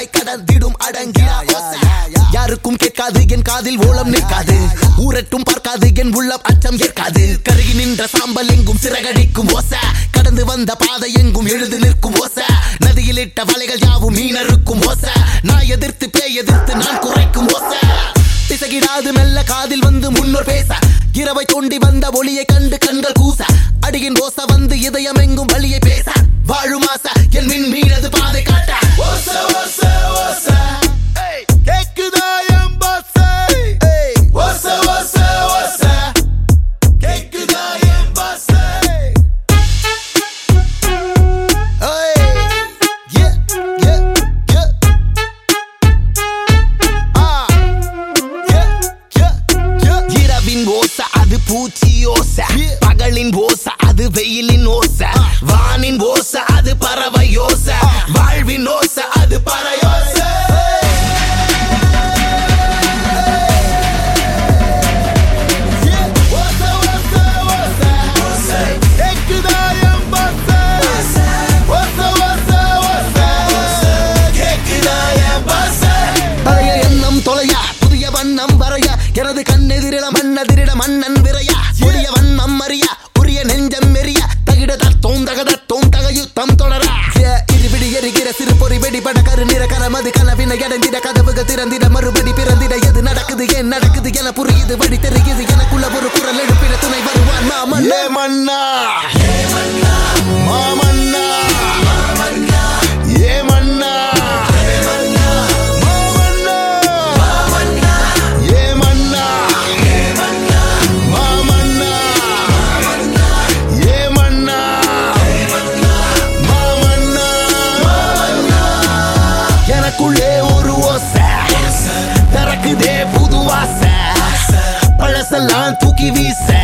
எல்லை கடந்திடும் அடங்கியா யாருக்கும் கேட்காது என் காதில் ஓலம் நிற்காது. ஊரட்டும் பார்க்காது என் உள்ளம் அச்சம் ஏற்காது. கருகி நின்ற சாம்பல் எங்கும் சிறகடிக்கும் ஓச. கடந்து வந்த பாதை எங்கும் எழுது நிற்கும் ஓச. நதியில் இட்ட வலைகள் யாவும் மீனருக்கும் ஓச. நான் எதிர்த்து பேய் எதிர்த்து நான் குறைக்கும் ஓச. திசகிடாது மெல்ல காதில் வந்து முன்னோர் பேச. இரவை தோண்டி வந்த ஒளியை கண்டு கண்கள் கூச. அடியின் ரோச வந்து இதயம் எங்கும் வழியை பேச. என்ன இடந்திட கதவுகள் திறந்திட மறுபடி பிறந்திட எது நடக்குது ஏன் நடக்குது என புரியுது வழி தெரியுது. எனக்குள்ள ஒரு குரல் எழுப்பிட துணை வருவான் மாமன் மன்னா. quanto que vice